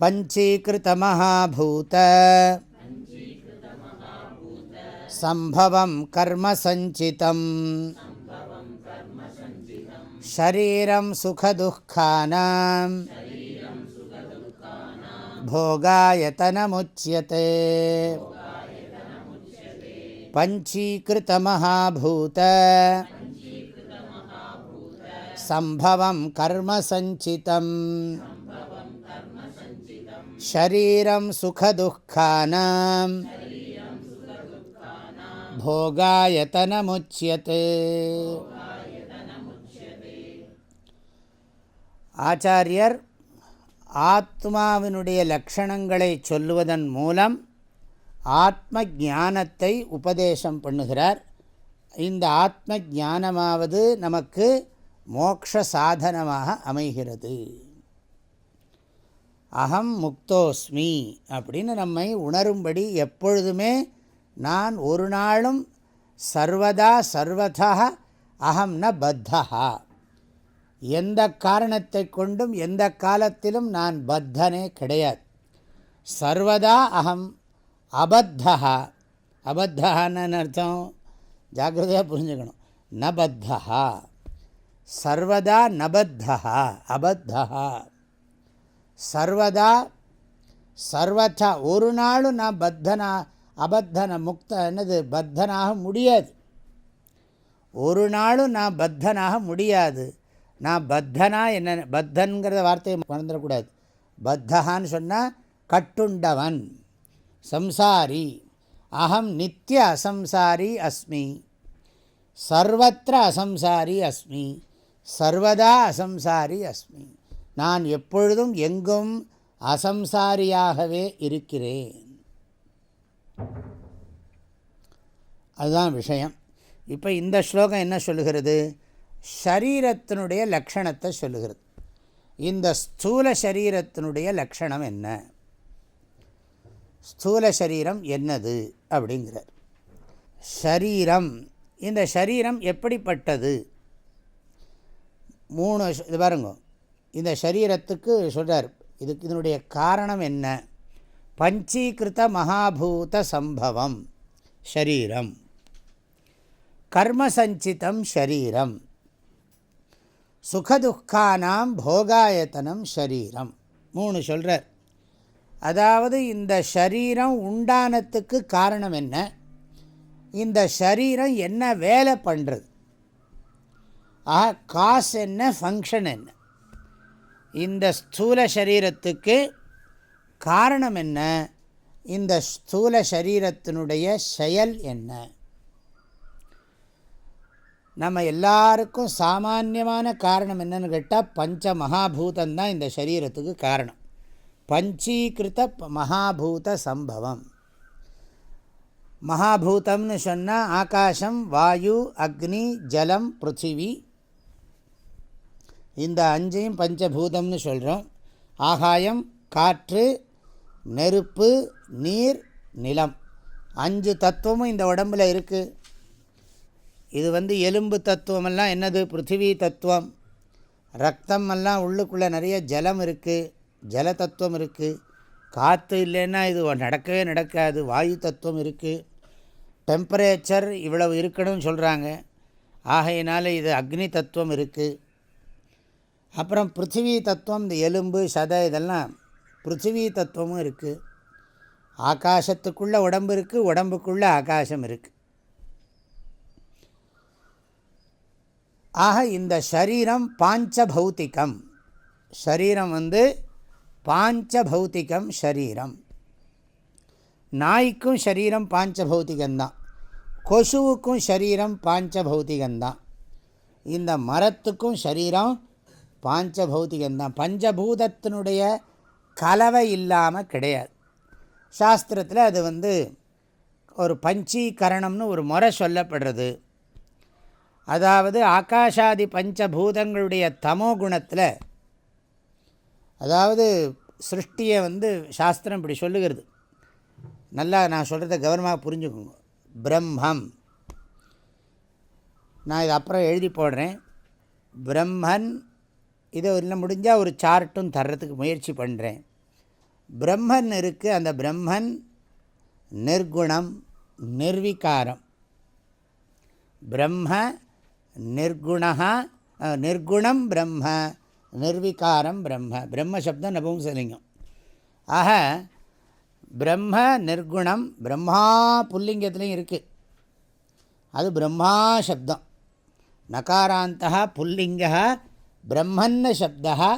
पञ्चीकृतमहाभूत। सम्भवं कर्मसञ्चितम् शरीरं सुखदुःखानां। भोगायतनमुच्यते पञ्चीकृतमहाभूत सम्भवं कर्मसञ्चितम् शरीरं सुखदुःखानां भोगायतनमुच्यते ஆச்சாரியர் ஆத்மாவினுடைய லக்ஷணங்களை சொல்லுவதன் மூலம் ஆத்ம ஞானத்தை உபதேசம் பண்ணுகிறார். இந்த ஆத்ம ஞானமாவது நமக்கு மோக்ஷ சாதனமாக அமைகிறது. அகம் முக்தோஸ்மி அப்படின்னு நம்மை உணரும்படி எப்பொழுதுமே நான் ஒரு நாளும் சர்வதா சர்வதா அகம் ந பத்தா எந்த காரணத்தை கொண்டும் எந்த காலத்திலும் நான் பத்தனே கிடையாது. சர்வதா அகம் அபத்தா அபத்தான்னு அர்த்தம் ஜாக்கிரதையாக புரிஞ்சுக்கணும். நபத்தா சர்வதா நபத்தா அபத்தா சர்வதா சர்வதா ஒரு நாளும் நான் பத்தனா அபத்தன முக்த என்னது பத்தனாக முடியாது. ஒரு நாளும் நான் பத்தனாக முடியாது. நான் பத்தனா என்ன பத்தன்கிற வார்த்தையை மறந்துடக்கூடாது. பத்தகான்னு சொன்னால் கட்டுண்டவன். சம்சாரி. அகம் நித்திய அசம்சாரி அஸ்மி. சர்வத்திர அசம்சாரி அஸ்மி. சர்வதா அசம்சாரி அஸ்மி. நான் எப்பொழுதும் எங்கும் அசம்சாரியாகவே இருக்கிறேன். அதுதான் விஷயம். இப்போ இந்த ஸ்லோகம் என்ன சொல்லுகிறது? ஷரீரத்தினுடைய லக்ஷணத்தை சொல்லுகிறது. இந்த ஸ்தூல சரீரத்தினுடைய லக்ஷணம் என்ன? ஸ்தூல சரீரம் என்னது? அப்படிங்கிறார். ஷரீரம் இந்த சரீரம் எப்படிப்பட்டது? மூணு இது பாருங்க. இந்த சரீரத்துக்கு சொல்கிறார் இதுக்கு இதனுடைய காரணம் என்ன? பஞ்சீகிருத மகாபூத சம்பவம் ஷரீரம் கர்மசஞ்சிதம் ஷரீரம் சுகதுக்கானாம் போகாயத்தனம் ஷரீரம் மூணு சொல்கிறார் அதாவது இந்த ஷரீரம் உண்டானத்துக்கு காரணம் என்ன? இந்த ஷரீரம் என்ன வேலை பண்ணுறது ஆ காசு என்ன ஃபங்க்ஷன் என்ன? இந்த ஸ்தூல சரீரத்துக்கு காரணம் என்ன? இந்த ஸ்தூல சரீரத்தினுடைய செயல் என்ன? நம்ம எல்லாருக்கும் சாமானியமான காரணம் என்னன்னு கேட்டால் பஞ்ச மகாபூதந்தான் இந்த சரீரத்துக்கு காரணம். பஞ்சீகிருத மகாபூத சம்பவம். மகாபூதம்னு சொன்னால் ஆகாசம் வாயு அக்னி ஜலம் பிருத்திவி. இந்த அஞ்சையும் பஞ்சபூதம்னு சொல்கிறோம் ஆகாயம் காற்று நெருப்பு நீர் நிலம். அஞ்சு தத்துவமும் இந்த உடம்பில் இருக்குது இது வந்து எலும்பு தத்துவமெல்லாம் என்னது? பிருத்திவி தத்துவம். ரத்தம் எல்லாம் உள்ளுக்குள்ளே நிறைய ஜலம் இருக்குது ஜல தத்துவம் இருக்குது காற்று இல்லைன்னா இது நடக்கவே நடக்காது. வாயு தத்துவம் இருக்குது டெம்பரேச்சர் இவ்வளவு இருக்கணும்னு சொல்கிறாங்க ஆகையினால இது அக்னி தத்துவம் இருக்குது அப்புறம் பிருத்திவி தத்துவம் இந்த எலும்பு சதை இதெல்லாம் பிருத்திவி தத்துவமும் இருக்குது ஆகாசத்துக்குள்ளே உடம்பு இருக்குது உடம்புக்குள்ளே ஆகாசம் இருக்குது ஆக இந்த சரீரம் பாஞ்ச பௌத்திகம் சரீரம் வந்து பாஞ்ச பௌத்திகம் ஷரீரம். நாய்க்கும் ஷரீரம் பாஞ்ச பௌத்திகம்தான் கொசுவுக்கும் ஷரீரம் பாஞ்ச பௌத்திகம்தான் இந்த மரத்துக்கும் ஷரீரம் பாஞ்ச பௌத்திகம்தான் பஞ்சபூதத்தினுடைய கலவை இல்லாமல் கிடையாது. சாஸ்திரத்தில் அது வந்து ஒரு பஞ்சீகரணம்னு ஒரு முறை சொல்லப்படுறது. அதாவது ஆகாஷாதி பஞ்சபூதங்களுடைய தமோ குணத்தில் அதாவது சிருஷ்டியை வந்து சாஸ்திரம் இப்படி சொல்லுகிறது. நல்லா நான் சொல்கிறத கவனமாக புரிஞ்சுக்கோங்க. பிரம்மம். நான் இது அப்புறம் எழுதி போடுறேன். பிரம்மன் இதை இல்லை முடிஞ்சால் ஒரு சார்ட்டும் தர்றதுக்கு முயற்சி பண்ணுறேன் பிரம்மன் இருக்குது அந்த பிரம்மன் நிர்குணம் நிர்விகாரம். பிரம்ம நிர்குணா நிர்குணம் பிரம்ம. நிர்விகாரம் பிரம்ம. பிரம்ம சப்தம் நபும்சலிங்கம். ஆக பிரம்ம நிர்குணம் பிரம்மா புல்லிங்கத்துலேயும் இருக்குது அது பிரம்மா சப்தம். நகாராந்தா புல்லிங்க பிரம்மன்ன சப்தா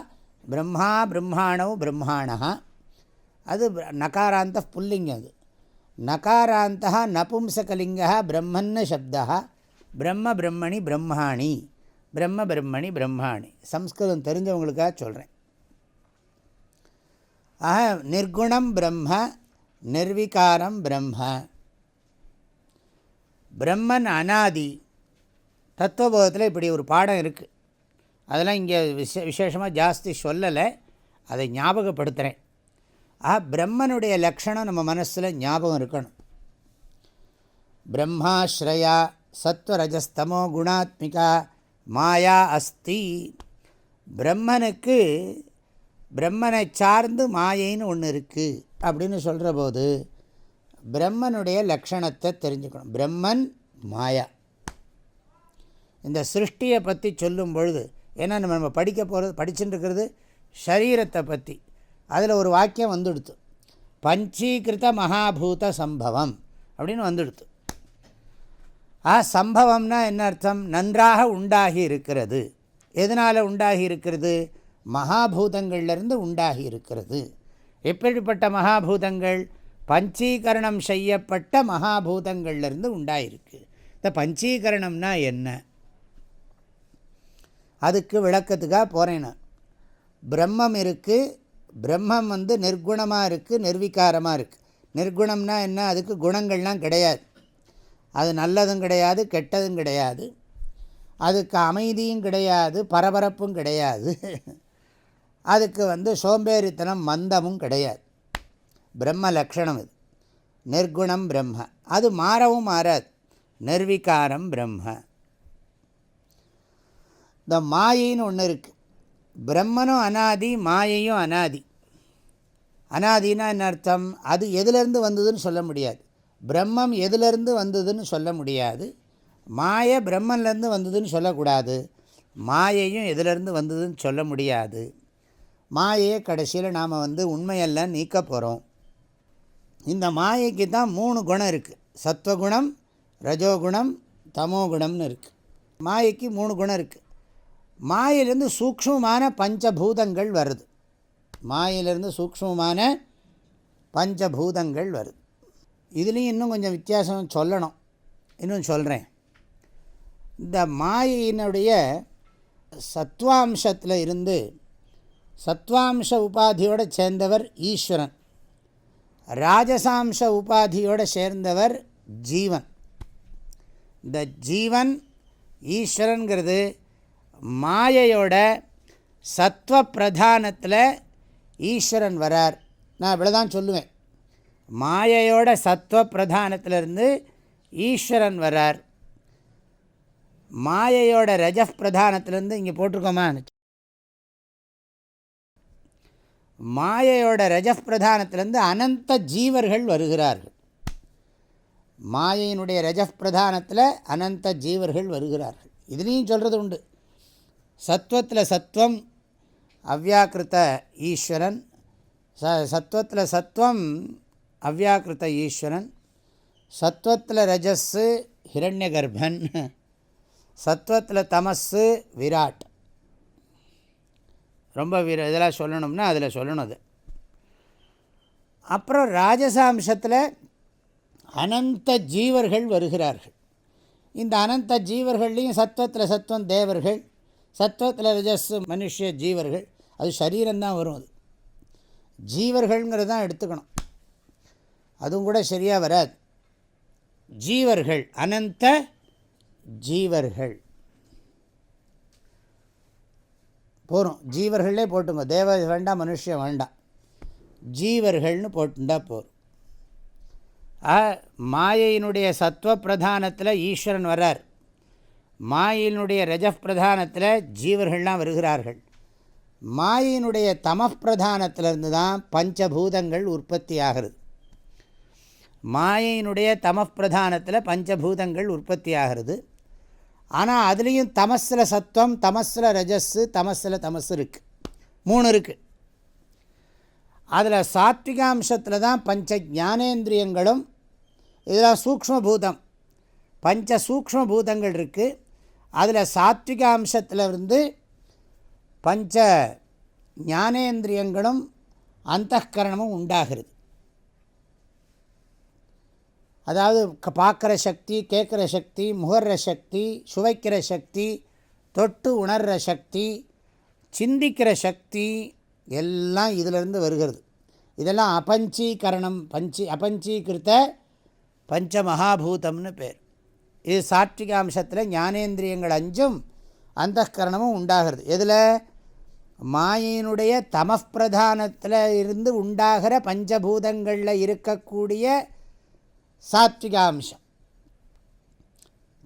பிரம்மா பிரம்மாணவ் பிரம்மாணா அது நகாராந்த புல்லிங்கம் அது. நகாராந்த நபும்சகலிங்க பிரம்மன்ன சப்தா பிரம்ம பிரம்மணி பிரம்மாணி. பிரம்ம பிரம்மணி பிரம்மாணி. சம்ஸ்கிருதம் தெரிஞ்சவங்களுக்காக சொல்கிறேன் ஆக நிர்குணம் பிரம்ம நிர்விகாரம் பிரம்ம. பிரம்மன் அனாதி. தத்துவபோதத்தில் இப்படி ஒரு பாடம் இருக்குது அதெல்லாம் இங்கே விசே விசேஷமாக ஜாஸ்தி சொல்லலை. அதை ஞாபகப்படுத்துகிறேன் ஆ பிரம்மனுடைய லக்ஷணம் நம்ம மனசில் ஞாபகம் இருக்கணும். பிரம்மாஸ்ரயா சத்வரஜஸ்தமோ குணாத்மிகா மாயா அஸ்தி. பிரம்மனுக்கு பிரம்மனை சார்ந்து மாயைன்னு ஒன்று இருக்குது அப்படின்னு சொல்கிற போது பிரம்மனுடைய லக்ஷணத்தை தெரிஞ்சுக்கணும். பிரம்மன் மாயா. இந்த சிருஷ்டியை பற்றி சொல்லும் பொழுது ஏன்னா நம்ம நம்ம படிக்க போகிறது படிச்சுட்டு இருக்கிறது பற்றி அதில் ஒரு வாக்கியம் வந்துடுத்து. பஞ்சீகிருத மகாபூத சம்பவம் அப்படின்னு வந்துடுத்து. ஆ சம்பவம்னா என்ன அர்த்தம்? நன்றாக உண்டாகி இருக்கிறது எதனால் உண்டாகி இருக்கிறது மகாபூதங்கள்லேருந்து உண்டாகி இருக்கிறது எப்படிப்பட்ட மகாபூதங்கள்? பஞ்சீகரணம் செய்யப்பட்ட மகாபூதங்கள்லேருந்து உண்டாயிருக்கு. இந்த பஞ்சீகரணம்னா என்ன? அதுக்கு விளக்கத்துக்காக போகிறேன் நான். பிரம்மம் இருக்குது பிரம்மம் வந்து நிர்குணமாக இருக்குது நிர்விகாரமாக இருக்குது நிர்குணம்னா என்ன? அதுக்கு குணங்கள்லாம் கிடையாது. அது நல்லதும் கிடையாது கெட்டதும் கிடையாது. அதுக்கு அமைதியும் கிடையாது பரபரப்பும் கிடையாது. அதுக்கு வந்து சோம்பேறித்தனம் மந்தமும் கிடையாது. பிரம்ம லக்ஷணம் இது. நிர்குணம் பிரம்ம. அது மாறவும் மாறாது. நிர்விகாரம் பிரம்ம. இந்த மாயின்னு ஒன்று இருக்குது பிரம்மனும் அனாதி மாயையும் அனாதி. அனாதினா என்ன அர்த்தம்? அது எதுலேருந்து வந்ததுன்னு சொல்ல முடியாது. பிரம்மம் எதுலேருந்து வந்ததுன்னு சொல்ல முடியாது. மாயை பிரம்மன்லேருந்து வந்ததுன்னு சொல்லக்கூடாது. மாயையும் எதுலேருந்து வந்ததுன்னு சொல்ல முடியாது. மாயையை கடைசியில் நாம் வந்து உண்மையெல்லாம் நீக்க போகிறோம் இந்த மாயைக்கு தான் மூணு குணம் இருக்குது சத்வகுணம் ரஜோகுணம் தமோகுணம்னு இருக்குது மாயைக்கு மூணு குணம் இருக்குது மாயிலிருந்து சூக்ஷ்மமான பஞ்சபூதங்கள் வருது. மாயிலிருந்து சூக்ஷ்மமான பஞ்சபூதங்கள் வருது. இதுலேயும் இன்னும் கொஞ்சம் வித்தியாசம் சொல்லணும். இன்னும் சொல்கிறேன் இந்த மாயினுடைய சத்வாம்சத்தில் இருந்து சத்வாம்ச உபாதியோடு சேர்ந்தவர் ஈஸ்வரன். ராஜசாம்ச உபாதியோடு சேர்ந்தவர் ஜீவன். இந்த ஜீவன் ஈஸ்வரனுங்கிறது மாயையோட சத்வ பிரதானத்தில் ஈஸ்வரன் வரார். நான் இவ்வளோ தான் சொல்லுவேன். மாயையோட சத்துவ பிரதானத்திலிருந்து ஈஸ்வரன் வரார். மாயையோட ரஜப் பிரதானத்திலேருந்து இங்கே போட்டிருக்கோமா? மாயையோட ரஜப் பிரதானத்திலேருந்து அனந்த ஜீவர்கள் வருகிறார்கள். மாயையினுடைய ரஜப் பிரதானத்தில் அனந்த ஜீவர்கள் வருகிறார்கள். இதுலேயும் சொல்கிறது உண்டு. சத்வத்தில் சத்வம் அவ்யாக்கிருத்த ஈஸ்வரன். ச சத்வத்தில் சத்வம் அவ்யாக்கிருத்த ஈஸ்வரன் சத்வத்தில் ரஜஸ்ஸு ஹிரண்ய கர்ப்பன் சத்வத்தில் தமஸு விராட். ரொம்ப வீர இதெல்லாம் சொல்லணும்னா அதில் சொல்லணும் அது. அப்புறம் ராஜசாம்சத்தில் அனந்த ஜீவர்கள் வருகிறார்கள். இந்த அனந்த ஜீவர்கள்லேயும் சத்வத்தில் சத்வம் தேவர்கள் சத்வத்தில் ரஜஸ் மனுஷ ஜீவர்கள் அது சரீரம்தான் வரும் அது. ஜீவர்கள்ங்கிறது தான் எடுத்துக்கணும். அதுவும் கூட சரியாக வராது. ஜீவர்கள் அனந்த ஜீவர்கள். போகிறோம் ஜீவர்களே போட்டுங்க. தேவ வேண்டாம் மனுஷன் வேண்டாம் ஜீவர்கள்னு போட்டுண்டா போகும் மாயையினுடைய சத்துவ பிரதானத்தில் ஈஸ்வரன் வர்றார். மாயினுடைய ரஜப் பிரதானத்தில் ஜீவர்கள்லாம் வருகிறார்கள். மாயினுடைய தமப்பிரதானத்திலிருந்து தான் பஞ்சபூதங்கள் உற்பத்தி ஆகிறது மாயையினுடைய தமப்பிரதானத்தில் பஞ்சபூதங்கள் உற்பத்தி ஆகிறது ஆனால் அதுலேயும் தமஸில் சத்துவம் தமஸில் ரஜஸ்ஸு தமஸில் தமஸ் இருக்குது மூணு இருக்குது அதில் சாத்விகாம்சத்தில் தான் பஞ்ச ஞானேந்திரியங்களும் இதெல்லாம் சூக்மபூதம் பஞ்ச சூக்மபூதங்கள் இருக்குது அதில் சாத்விகாம்சத்தில் இருந்து பஞ்ச ஞானேந்திரியங்களும் அந்தகரணமும் உண்டாகிறது. அதாவது பார்க்குற சக்தி கேட்குற சக்தி முகர்ற சக்தி சுவைக்கிற சக்தி தொட்டு உணர்கிற சக்தி சிந்திக்கிற சக்தி எல்லாம் இதிலிருந்து வருகிறது. இதெல்லாம் அபஞ்சீகரணம் பஞ்சி அபஞ்சீகிருத்த பஞ்ச மகாபூதம்னு பேர். இது சாத்விக அம்சத்தில் ஞானேந்திரியங்கள் அஞ்சும் அந்த கரணமும் உண்டாகிறது. எதில்? மாயினுடைய தமப்பிரதானத்தில் இருந்து உண்டாகிற பஞ்சபூதங்களில் இருக்கக்கூடிய சாத்விகாம்சம்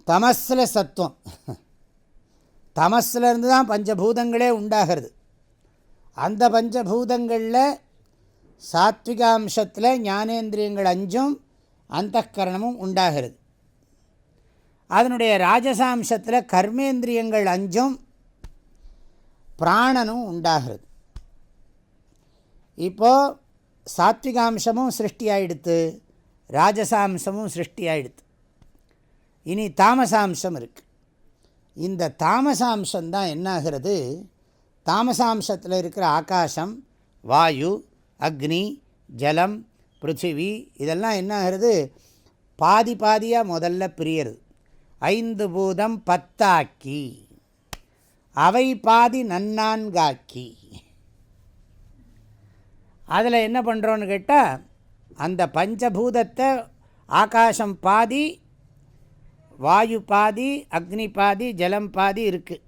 தமஸில் சத்துவம் தமஸில் இருந்து தான் பஞ்சபூதங்களே உண்டாகிறது அந்த பஞ்சபூதங்களில் சாத்விகாம்சத்தில் ஞானேந்திரியங்கள் அஞ்சும் அந்த கரணமும் உண்டாகிறது அதனுடைய ராஜசாம்சத்தில் கர்மேந்திரியங்கள் அஞ்சும் பிராணனும் உண்டாகிறது இப்போது சாத்விகாம்சமும் சிருஷ்டியாகிடுத்து ராஜசாம்சமும் சிருஷ்டி இனி தாமசாம்சம் இருக்குது இந்த தாமசாம்சம்தான் என்னாகிறது? தாமசாம்சத்தில் இருக்கிற ஆகாசம் வாயு அக்னி ஜலம் பிருத்திவி இதெல்லாம் என்னாகிறது? பாதி பாதியாக முதல்ல பிரியறது. ஐந்து பூதம் பத்தாக்கி. அவை பாதி நன்னான்காக்கி. அதில் என்ன பண்ணுறோன்னு கேட்டால் அந்த பஞ்சபூதத்தை ஆகாசம் பாதி வாயு பாதி அக்னி பாதி ஜலம் பாதி இருக்குது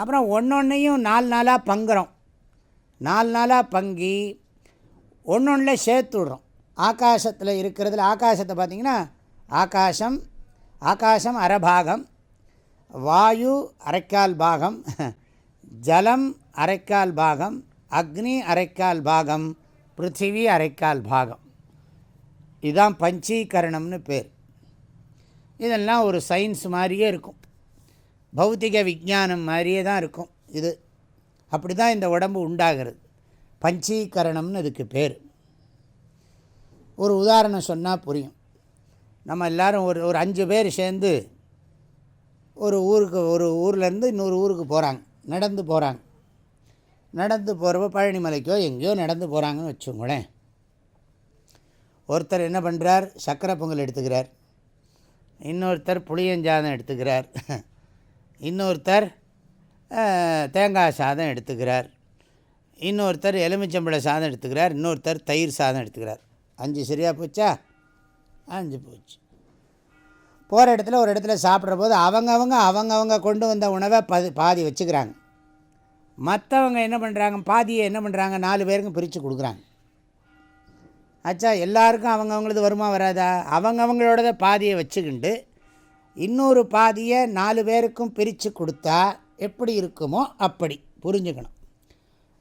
அப்புறம் ஒன்றொன்னையும் நாலு நாளாக பங்குறோம். நாலு நாளாக பங்கி ஒன்று ஒன்றில் சேர்த்து விடுறோம். ஆகாசத்தில் இருக்கிறதுல ஆகாசத்தை பார்த்திங்கன்னா ஆகாசம் ஆகாசம் அரைபாகம் வாயு அரைக்கால் பாகம் ஜலம் அரைக்கால் பாகம் அக்னி அரைக்கால் பாகம் பிருத்திவி அரைக்கால் பாகம். இதுதான் பஞ்சீகரணம்னு பேர். இதெல்லாம் ஒரு சயின்ஸ் மாதிரியே இருக்கும். பௌத்திக விஜானம் மாதிரியே தான் இருக்கும் இது. அப்படி தான் இந்த உடம்பு உண்டாகிறது. பஞ்சீகரணம்னு இதுக்கு பேர். ஒரு உதாரணம் சொன்னால் புரியும். நம்ம எல்லோரும் ஒரு ஒரு அஞ்சு பேர் சேர்ந்து ஒரு ஊருக்கு ஒரு ஊர்லேருந்து இன்னொரு ஊருக்கு போகிறாங்க நடந்து போகிறாங்க நடந்து போகிறப்ப பழனிமலைக்கோ எங்கேயோ நடந்து போகிறாங்கன்னு வச்சுக்கோங்களேன். ஒருத்தர் என்ன பண்ணுறார் சக்கரை பொங்கல் எடுத்துக்கிறார். இன்னொருத்தர் புளியஞ்சாதம் எடுத்துக்கிறார். இன்னொருத்தர் தேங்காய் சாதம் எடுத்துக்கிறார். இன்னொருத்தர் எலுமிச்சம்பழ சாதம் எடுத்துக்கிறார். இன்னொருத்தர் தயிர் சாதம் எடுத்துக்கிறார். அஞ்சு சரியாக போச்சா? அஞ்சு போச்சு. போகிற இடத்துல ஒரு இடத்துல சாப்பிட்ற போது அவங்கவுங்க அவங்கவுங்க கொண்டு வந்த உணவை பாதி பாதி வச்சுக்கிறாங்க. மற்றவங்க என்ன பண்ணுறாங்க பாதியை என்ன பண்ணுறாங்க நாலு பேருக்கும் பிரித்து கொடுக்குறாங்க. ஆச்சா எல்லாருக்கும் அவங்கவுங்களது வருமா வராதா? அவங்கவுங்களோட பாதியை வச்சுக்கிண்டு இன்னொரு பாதியை நாலு பேருக்கும் பிரித்து கொடுத்தா எப்படி இருக்குமோ அப்படி புரிஞ்சுக்கணும்.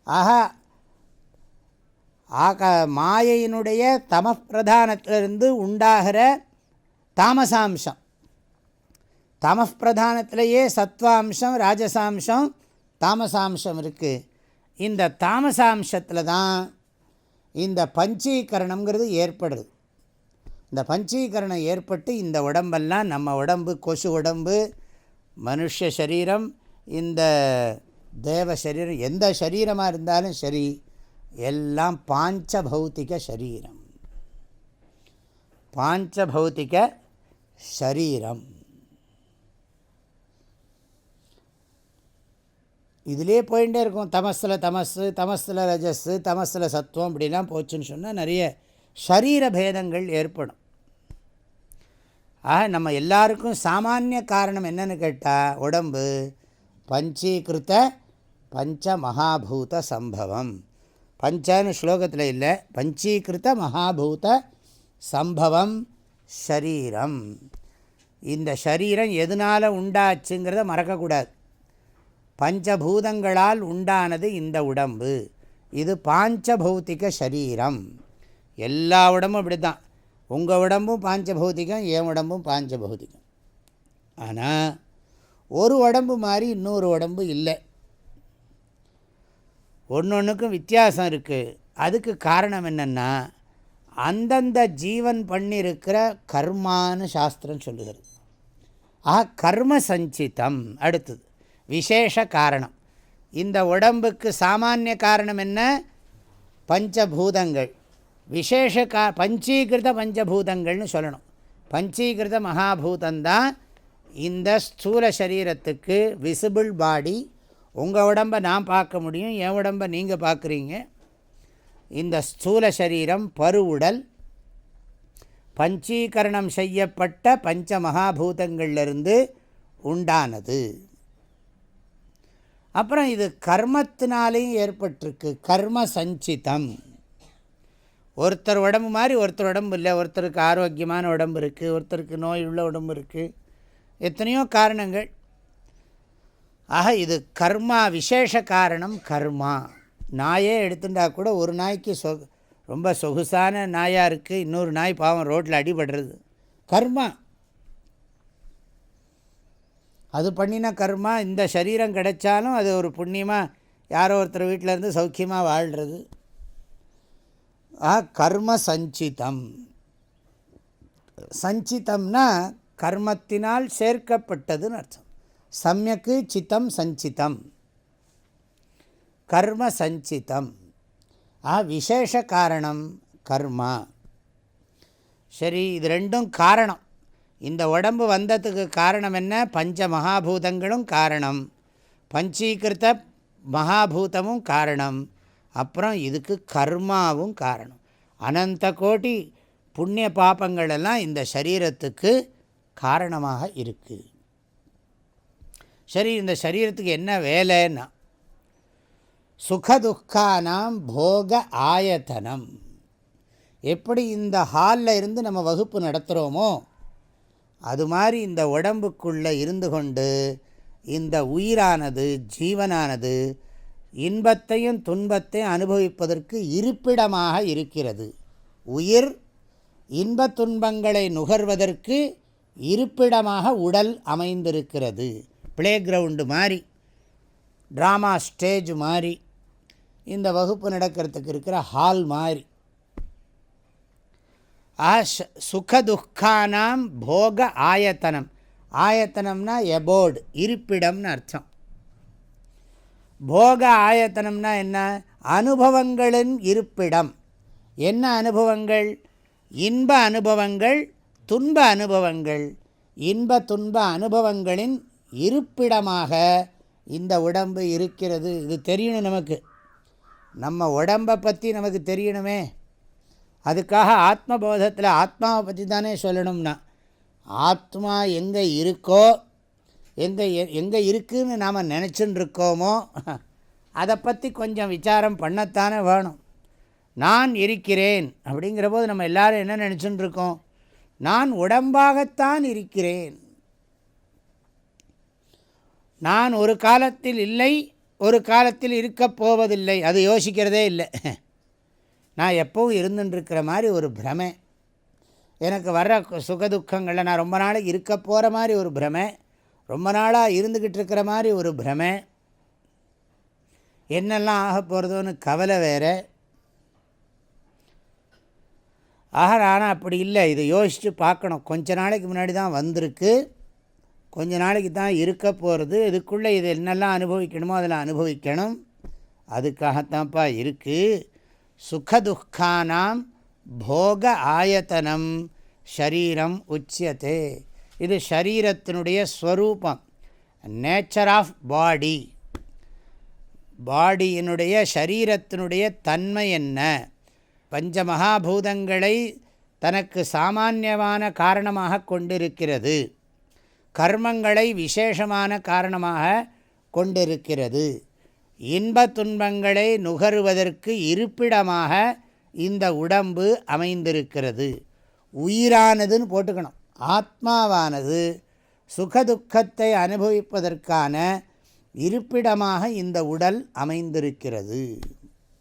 ஆஹா ஆக மாயையினுடைய தமப்பிரதானத்திலிருந்து உண்டாகிற தாமசாம்சம். தமப்பிரதானத்திலேயே சத்வாம்சம் ராஜசாம்சம் தாமசாம்சம் இருக்குது இந்த தாமசாம்சத்தில் தான் இந்த பஞ்சீகரணங்கிறது ஏற்படுது. இந்த பஞ்சீகரணம் ஏற்பட்டு இந்த உடம்பெல்லாம் நம்ம உடம்பு கொசு உடம்பு மனுஷ சரீரம் இந்த தேவ சரீரம் எந்த சரீரமாக இருந்தாலும் சரி எல்லாம் பாஞ்ச பௌத்திக சரீரம். பாஞ்ச பௌத்திக சரீரம். இதிலே போயிட்டே இருக்கும். தமஸில் தமஸு தமஸில் ரஜஸ்ஸு தமஸில் சத்துவம் அப்படிலாம் போச்சுன்னு சொன்னால் நிறைய சரீர பேதங்கள் ஏற்படும். ஆக நம்ம எல்லாருக்கும் சாமானிய காரணம் என்னென்னு கேட்டால் உடம்பு பஞ்சீகிருத்த பஞ்ச மகாபூத சம்பவம். பஞ்சன்னு ஸ்லோகத்தில் இல்லை. பஞ்சீகிருத்த மகாபூத சம்பவம் ஷரீரம். இந்த ஷரீரம் எதனால் உண்டாச்சுங்கிறத மறக்கக்கூடாது. பஞ்சபூதங்களால் உண்டானது இந்த உடம்பு. இது பாஞ்சபௌத்திக சரீரம். எல்லா உடம்பும் இப்படி தான் உங்கள் உடம்பும் பாஞ்சபௌதிகம் என் உடம்பும் பாஞ்சபௌதிகம். ஆனால் ஒரு உடம்பு மாதிரி இன்னொரு உடம்பு இல்லை. ஒன்று ஒன்றுக்கும் வித்தியாசம் இருக்குது அதுக்கு காரணம் என்னென்னா அந்தந்த ஜீவன் பண்ணியிருக்கிற கர்மான்னு சாஸ்திரம் சொல்லுகிறது. ஆ கர்ம சஞ்சிதம் அடுத்தது. விசேஷ காரணம். இந்த உடம்புக்கு சாமானிய காரணம் என்ன? பஞ்சபூதங்கள். விசேஷ கா பஞ்சீகிருத பஞ்சபூதங்கள்னு சொல்லணும். பஞ்சீகிருத மகாபூதந்தான் இந்த ஸ்தூல சரீரத்துக்கு விசிபிள் பாடி உங்கள் உடம்பை நான் பார்க்க முடியும் என் உடம்பை நீங்கள் பார்க்குறீங்க. இந்த ஸ்தூல சரீரம் பருவுடல் பஞ்சீகரணம் செய்யப்பட்ட பஞ்ச மகாபூதங்கள்லேருந்து உண்டானது. அப்புறம் இது கர்மத்தினாலேயும் ஏற்பட்டிருக்கு. கர்ம சஞ்சிதம். ஒருத்தர் உடம்பு மாதிரி ஒருத்தர் உடம்பு இல்லை. ஒருத்தருக்கு ஆரோக்கியமான உடம்பு இருக்குது ஒருத்தருக்கு நோய் உள்ள உடம்பு இருக்குது எத்தனையோ காரணங்கள். ஆக இது கர்மா விசேஷ காரணம் கர்மா. நாயே எடுத்துட்டா கூட ஒரு நாய்க்கு சொ ரொம்ப சொகுசான நாயாக இருக்குது இன்னொரு நாய் பாவம் ரோட்டில் அடிபடுறது. கர்மா. அது பண்ணின கர்மா இந்த சரீரம் கிடைச்சாலும் அது ஒரு புண்ணியமாக யாரோ ஒருத்தர் வீட்டில் இருந்து சௌக்கியமாக வாழ்கிறது ஆ கர்ம சஞ்சிதம். சஞ்சிதம்னா கர்மத்தினால் சேர்க்கப்பட்டதுன்னு அர்த்தம். சமயக்கு சித்தம் சஞ்சிதம். கர்ம சஞ்சிதம். ஆ விசேஷ காரணம் கர்மா. சரி இது ரெண்டும் காரணம். இந்த உடம்பு வந்ததுக்கு காரணம் என்ன? பஞ்ச மகாபூதங்களும் காரணம். பஞ்சீகிருத்த மகாபூதமும் காரணம். அப்புறம் இதுக்கு கர்மாவும் காரணம். அனந்த கோடி புண்ணிய பாப்பங்களெல்லாம் இந்த சரீரத்துக்கு காரணமாக இருக்குது சரி இந்த சரீரத்துக்கு என்ன வேலைன்னா சுகதுக்கானாம் போக ஆயத்தனம். எப்படி இந்த ஹாலில் இருந்து நம்ம வகுப்பு நடத்துகிறோமோ அது மாதிரி இந்த உடம்புக்குள்ளே இருந்து கொண்டு இந்த உயிரானது ஜீவனானது இன்பத்தையும் துன்பத்தையும் அனுபவிப்பதற்கு இருப்பிடமாக இருக்கிறது. உயிர் இன்ப துன்பங்களை நுகர்வதற்கு இருப்பிடமாக உடல் அமைந்திருக்கிறது. ப்ளே கிரவுண்டு மாதிரி ட்ராமா ஸ்டேஜ் மாதிரி இந்த வகுப்பு நடக்கிறதுக்கு இருக்கிற ஹால் மாதிரி ஆ சுகதுக்கானாம் போக ஆயத்தனம். ஆயத்தனம்னா எபோர்டு இருப்பிடம்னு அர்த்தம். போக ஆயத்தனம்னா என்ன? அனுபவங்களின் இருப்பிடம். என்ன அனுபவங்கள்? இன்ப அனுபவங்கள் துன்ப அனுபவங்கள். இன்ப துன்ப அனுபவங்களின் இருப்பிடமாக இந்த உடம்பு இருக்கிறது. இது தெரியணும் நமக்கு. நம்ம உடம்பை பற்றி நமக்கு தெரியணுமே. அதுக்காக ஆத்மபோதத்தில் ஆத்மாவை பற்றி தானே சொல்லணும்னா. ஆத்மா எங்கே இருக்கோ எங்கே எங்கே இருக்குதுன்னு நாம் நினச்சின்னு இருக்கோமோ அதை பற்றி கொஞ்சம் விசாரம் பண்ணத்தானே வேணும். நான் இருக்கிறேன் அப்படிங்கிற போது நம்ம எல்லோரும் என்ன நினச்சின்னு இருக்கோம் நான் உடம்பாகத்தான் இருக்கிறேன். நான் ஒரு காலத்தில் இல்லை ஒரு காலத்தில் இருக்கப் போவதில்லை. அது யோசிக்கிறதே இல்லை. நான் எப்போவும் இருந்துட்டுருக்கிற மாதிரி ஒரு பிரமை. எனக்கு வர்ற சுகதுக்கங்களில் நான் ரொம்ப நாளைக்கு இருக்க போகிற மாதிரி ஒரு பிரமை. ரொம்ப நாளாக இருந்துக்கிட்டு இருக்கிற மாதிரி ஒரு பிரமை. என்னெல்லாம் ஆக போகிறதோன்னு கவலை வேறு. ஆக ஆனால் அப்படி இல்லை. இதை யோசித்து பார்க்கணும். கொஞ்ச நாளைக்கு முன்னாடி தான் வந்திருக்கு. கொஞ்ச நாளைக்கு தான் இருக்க போகிறது இதுக்குள்ளே இது என்னெல்லாம் அனுபவிக்கணுமோ அதில் அனுபவிக்கணும். அதுக்காகத்தான்ப்பா இருக்குது சுகதுக்கானாம் போக ஆயத்தனம் ஷரீரம் உச்சியத்தே இது ஷரீரத்தினுடைய ஸ்வரூபம். Nature of body. பாடியினுடைய ஷரீரத்தினுடைய தன்மை என்ன? பஞ்ச மகாபூதங்களை தனக்கு சாமானியமான காரணமாக கொண்டிருக்கிறது. கர்மங்களை விசேஷமான காரணமாக கொண்டிருக்கிறது. இன்ப துன்பங்களை நுகருவதற்கு இருப்பிடமாக இந்த உடம்பு அமைந்திருக்கிறது. உயிரானதுன்னு போட்டுக்கணும். ஆத்மாவானது சுகதுக்கத்தை அனுபவிப்பதற்கான இருப்பிடமாக இந்த உடல் அமைந்திருக்கிறது.